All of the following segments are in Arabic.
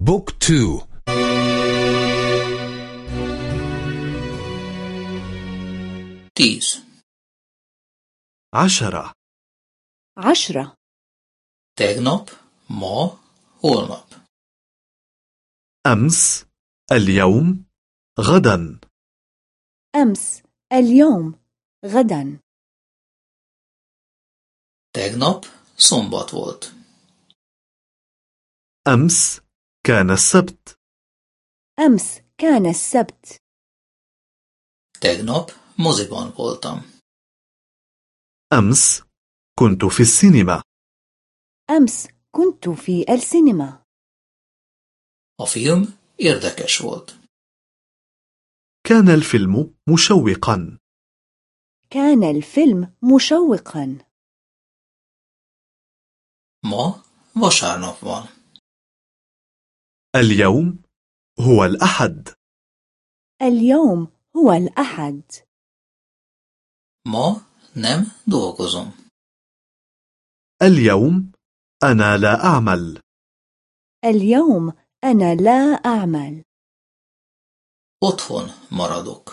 Book two. tíz. عشرة. عشرة. tegnap ma holnap أمس اليوم غدا. أمس اليوم غدا. Tegnap szombat volt. أمس كان السبت أمس كان السبت Tegnap moziban voltam. أمس كنت في السينما أمس كنت في السينما A film érdekes volt. كان الفيلم مشوقا كان الفيلم مشوقا Ma vasárnap van. اليوم هو الأحد. اليوم هو الأحد. Ma nem dolgozom. اليوم أنا لا أعمل. اليوم أنا لا أعمل. Otthon maradok.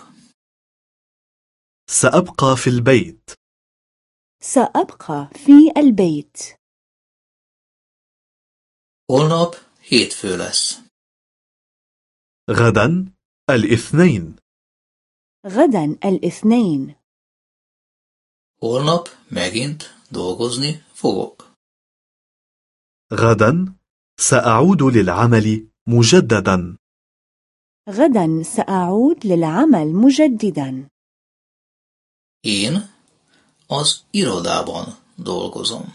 سأبقى في البيت. سأبقى في البيت. Holnap hétfő lesz. غدا الاثنين غدا الاثنين Holnap megint dolgozni fogok. غدا سأعود للعمل مجددا غدا سأعود للعمل مجددا Én az irodában dolgozom.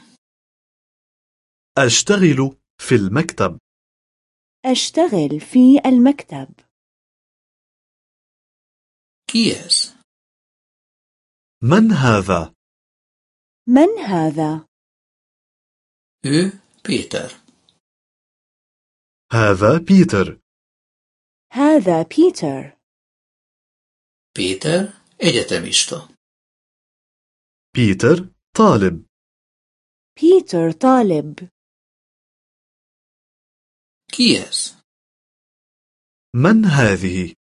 أشتغل في المكتب أشتغل في المكتب ez? من هذا؟ من هذا؟ Péter. هذا بيتر هذا بيتر Péter egyetemista. بيتر طالب بيتر طالب Ez? من هذه؟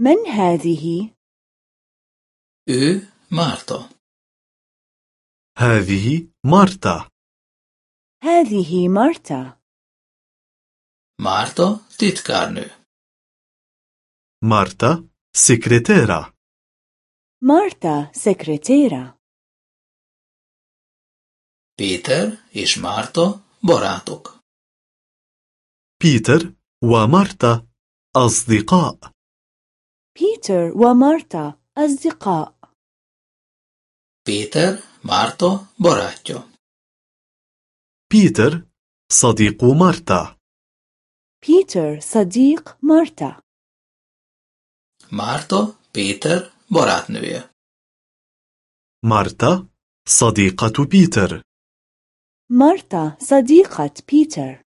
من هذه؟ Ő Márta. هذه مارتا هذه مارتا Márta titkárnő. مارتا سكرتيرة مارتا سكرتيرة Péter és Márta barátok. بيتر ومارتا أصدقاء. بيتر ومارتا أصدقاء. Péter Márta barátja. بيتر صديق مارتا. بيتر صديق مارتا. Márta Péter barátnője. مارتا صديقة بيتر. مارتا صديقة بيتر.